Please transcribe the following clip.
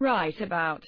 Write about.